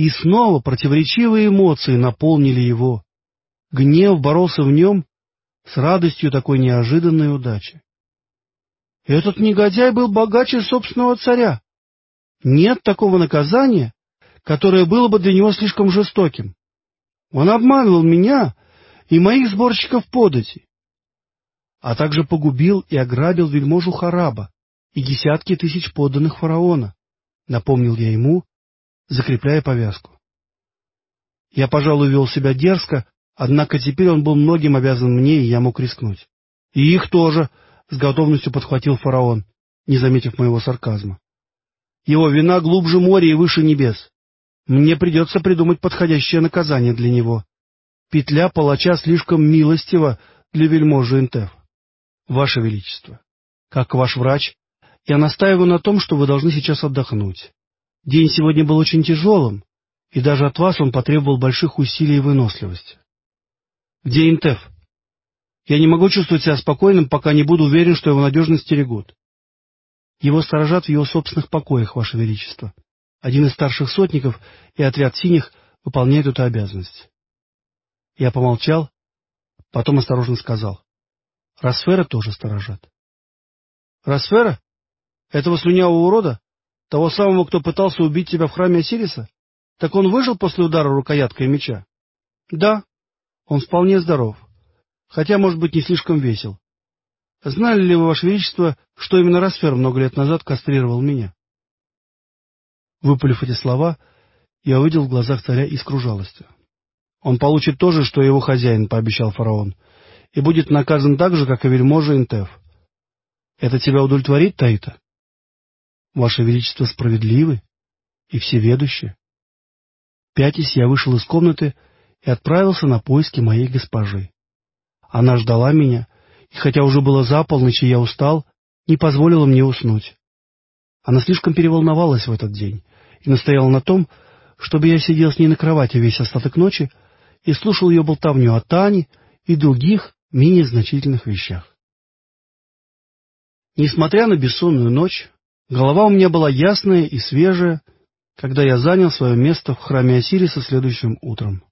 И снова противоречивые эмоции наполнили его. Гнев боролся в нем с радостью такой неожиданной удачи. Этот негодяй был богаче собственного царя. Нет такого наказания, которое было бы для него слишком жестоким. Он обманывал меня и моих сборщиков подати, а также погубил и ограбил вельможу Хараба и десятки тысяч подданных фараона, напомнил я ему, закрепляя повязку. Я, пожалуй, вел себя дерзко, однако теперь он был многим обязан мне, и я мог рискнуть. — И их тоже, — с готовностью подхватил фараон, не заметив моего сарказма. — Его вина глубже моря и выше небес. Мне придется придумать подходящее наказание для него. Петля палача слишком милостива для вельможи Интеф. Ваше Величество, как ваш врач, я настаиваю на том, что вы должны сейчас отдохнуть. День сегодня был очень тяжелым, и даже от вас он потребовал больших усилий и выносливости. Где Интеф? Я не могу чувствовать себя спокойным, пока не буду уверен, что его надежно стерегут. Его сторожат в его собственных покоях, Ваше Величество. Один из старших сотников и отряд синих выполняют эту обязанность. Я помолчал, потом осторожно сказал. Росфера тоже сторожат. Росфера? Этого слюнявого урода? Того самого, кто пытался убить тебя в храме Осириса? Так он выжил после удара рукояткой меча? Да, он вполне здоров, хотя, может быть, не слишком весел. Знали ли вы, Ваше Величество, что именно Росфер много лет назад кастрировал меня? Выпалив эти слова, я увидел в глазах царя искру жалости. Он получит то же, что его хозяин, — пообещал фараон, — и будет наказан так же, как и вельможа Интеф. Это тебя удовлетворит, Таита? Ваше Величество справедливы и всеведущи. Пятясь, я вышел из комнаты и отправился на поиски моей госпожи. Она ждала меня, и хотя уже было за полночь, и я устал, не позволила мне уснуть. Она слишком переволновалась в этот день и настояла на том, чтобы я сидел с ней на кровати весь остаток ночи и слушал ее болтовню о Тане и других менее значительных вещах. Несмотря на бессонную ночь, Голова у меня была ясная и свежая, когда я занял свое место в храме Осириса следующим утром.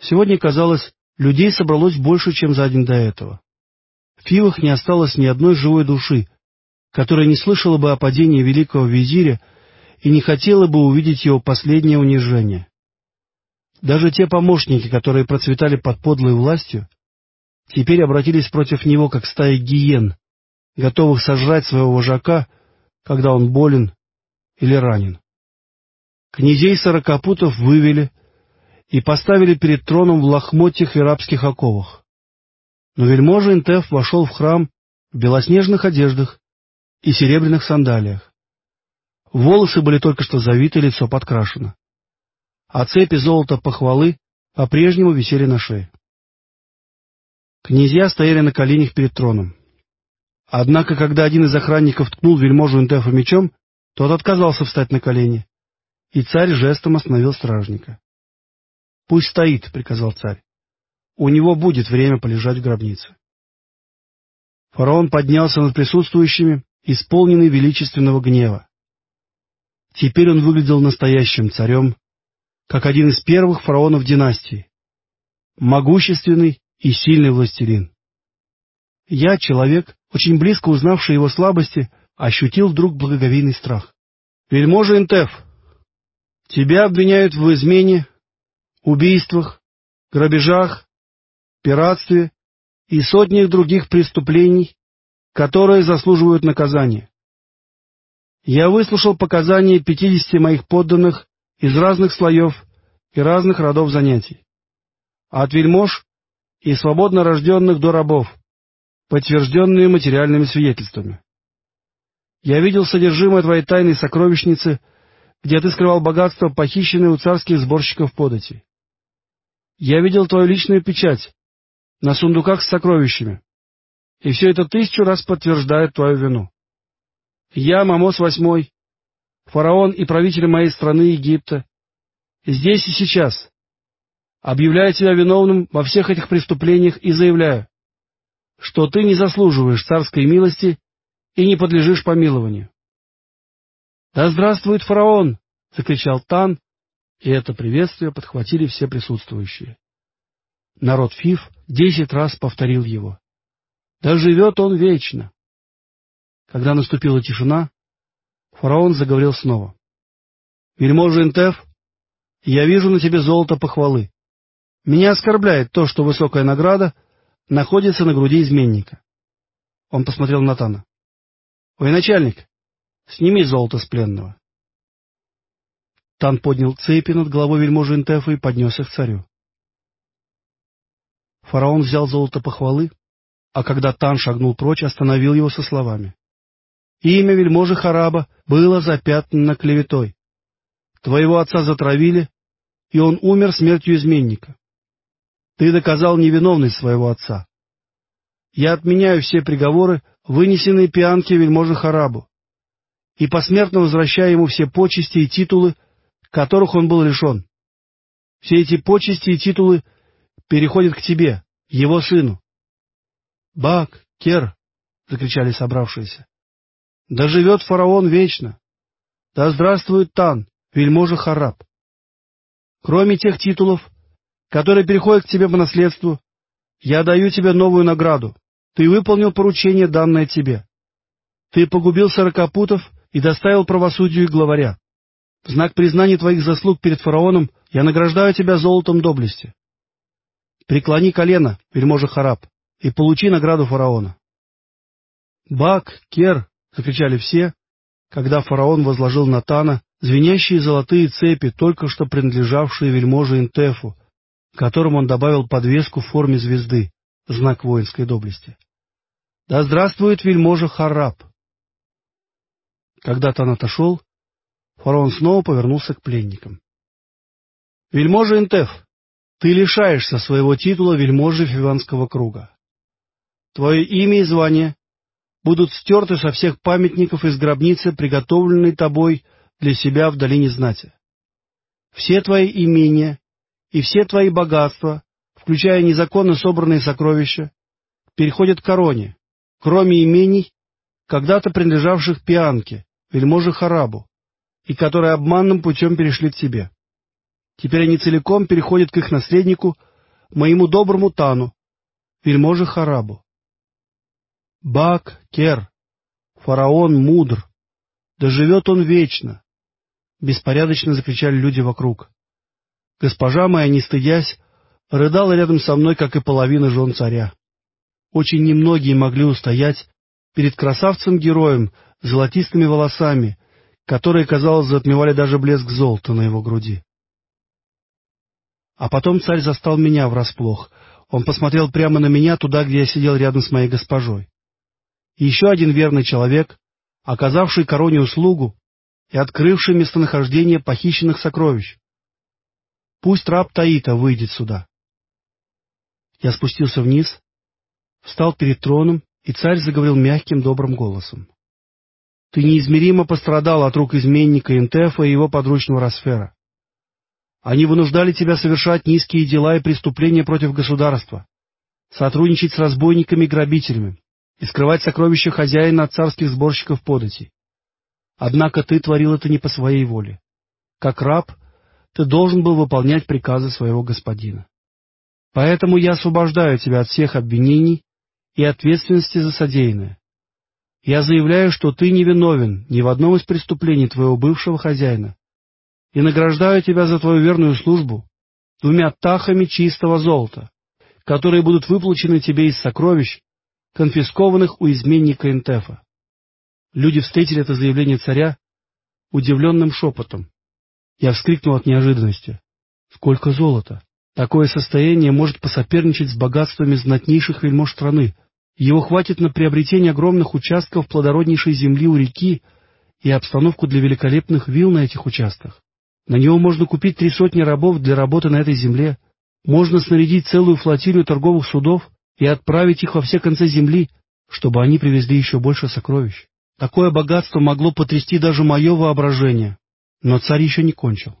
Сегодня, казалось, людей собралось больше, чем за день до этого. В Фивах не осталось ни одной живой души, которая не слышала бы о падении великого визиря и не хотела бы увидеть его последнее унижение. Даже те помощники, которые процветали под подлой властью, теперь обратились против него, как стая гиен, готовых сожрать своего вожака когда он болен или ранен. Князей сорокопутов вывели и поставили перед троном в лохмотьях и рабских оковах. Но вельможа Интеф вошел в храм в белоснежных одеждах и серебряных сандалиях. Волосы были только что завиты, лицо подкрашено. А цепи золота похвалы по-прежнему висели на шее. Князья стояли на коленях перед троном. Однако, когда один из охранников ткнул вельможу Интефа мечом, тот отказался встать на колени, и царь жестом остановил стражника. — Пусть стоит, — приказал царь. — У него будет время полежать в гробнице. Фараон поднялся над присутствующими, исполненный величественного гнева. Теперь он выглядел настоящим царем, как один из первых фараонов династии, могущественный и сильный властелин. Я, человек, очень близко узнавший его слабости, ощутил вдруг благоговейный страх. «Вельможа Интеф, тебя обвиняют в измене, убийствах, грабежах, пиратстве и сотнях других преступлений, которые заслуживают наказания. Я выслушал показания пятидесяти моих подданных из разных слоев и разных родов занятий, от вельмож и свободно рожденных до рабов, подтвержденные материальными свидетельствами. Я видел содержимое твоей тайной сокровищницы, где ты скрывал богатство, похищенное у царских сборщиков подати. Я видел твою личную печать на сундуках с сокровищами, и все это тысячу раз подтверждает твою вину. Я, Мамос VIII, фараон и правитель моей страны Египта, здесь и сейчас, объявляю тебя виновным во всех этих преступлениях и заявляю, что ты не заслуживаешь царской милости и не подлежишь помилованию. — Да здравствует фараон! — закричал Тан, И это приветствие подхватили все присутствующие. Народ Фиф десять раз повторил его. «Да живет он вечно!» Когда наступила тишина, фараон заговорил снова. «Вельможа Интеф, я вижу на тебе золото похвалы. Меня оскорбляет то, что высокая награда находится на груди изменника». Он посмотрел на Тана. «Военачальник, сними золото с пленного». Тан поднял цепи над головой вельможи Интефа и поднес их царю. Фараон взял золото похвалы, а когда Тан шагнул прочь, остановил его со словами. «Имя вельможи Хараба было запятнано клеветой. Твоего отца затравили, и он умер смертью изменника. Ты доказал невиновность своего отца. Я отменяю все приговоры, вынесенные пианке вельможи Харабу, и посмертно возвращаю ему все почести и титулы, которых он был лишен. Все эти почести и титулы переходят к тебе, его сыну. — Бак, Кер! — закричали собравшиеся. — Да живет фараон вечно! Да здравствует Тан, вельможа Хараб! Кроме тех титулов, которые переходят к тебе по наследству, я даю тебе новую награду. Ты выполнил поручение, данное тебе. Ты погубил сорокопутов и доставил правосудию главаря. В знак признания твоих заслуг перед фараоном я награждаю тебя золотом доблести. Преклони колено, вельможа Хараб, и получи награду фараона. «Бак, Кер!» — закричали все, когда фараон возложил на Тана звенящие золотые цепи, только что принадлежавшие вельможе Интефу, которым он добавил подвеску в форме звезды, знак воинской доблести. «Да здравствует вельможа Хараб!» Когда Тан отошел, Фараон снова повернулся к пленникам. — Вельможа Интеф, ты лишаешься своего титула вельможи Фиванского круга. Твое имя и звание будут стерты со всех памятников из гробницы, приготовленной тобой для себя в долине знати. Все твои имения и все твои богатства, включая незаконно собранные сокровища, переходят к короне, кроме имений, когда-то принадлежавших Пианке, вельможе Харабу, и которые обманным путем перешли к тебе. Теперь они целиком переходят к их наследнику, моему доброму Тану, вельможе Харабу. Бак, Кер, фараон мудр, да живет он вечно! Беспорядочно закричали люди вокруг. Госпожа моя, не стыдясь, рыдала рядом со мной, как и половина жен царя. Очень немногие могли устоять перед красавцем-героем с золотистыми волосами, которые, казалось, затмевали даже блеск золота на его груди. А потом царь застал меня врасплох. Он посмотрел прямо на меня, туда, где я сидел рядом с моей госпожой. И еще один верный человек, оказавший короне услугу и открывший местонахождение похищенных сокровищ. Пусть раб Таита выйдет сюда. Я спустился вниз, встал перед троном, и царь заговорил мягким добрым голосом. Ты неизмеримо пострадал от рук изменника Интефа и его подручного Росфера. Они вынуждали тебя совершать низкие дела и преступления против государства, сотрудничать с разбойниками и грабителями и скрывать сокровища хозяина от царских сборщиков податей. Однако ты творил это не по своей воле. Как раб, ты должен был выполнять приказы своего господина. Поэтому я освобождаю тебя от всех обвинений и ответственности за содеянное. Я заявляю, что ты невиновен ни в одном из преступлений твоего бывшего хозяина, и награждаю тебя за твою верную службу двумя тахами чистого золота, которые будут выплачены тебе из сокровищ, конфискованных у изменника Интефа. Люди встретили это заявление царя удивленным шепотом. Я вскрикнул от неожиданности. Сколько золота! Такое состояние может посоперничать с богатствами знатнейших вельмож страны, его хватит на приобретение огромных участков плодороднейшей земли у реки и обстановку для великолепных вилл на этих участках. На него можно купить три сотни рабов для работы на этой земле, можно снарядить целую флотилию торговых судов и отправить их во все концы земли, чтобы они привезли еще больше сокровищ. Такое богатство могло потрясти даже мое воображение. Но царь еще не кончил.